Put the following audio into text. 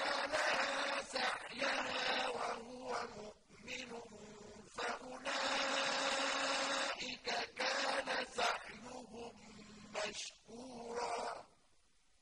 سَعَىٰ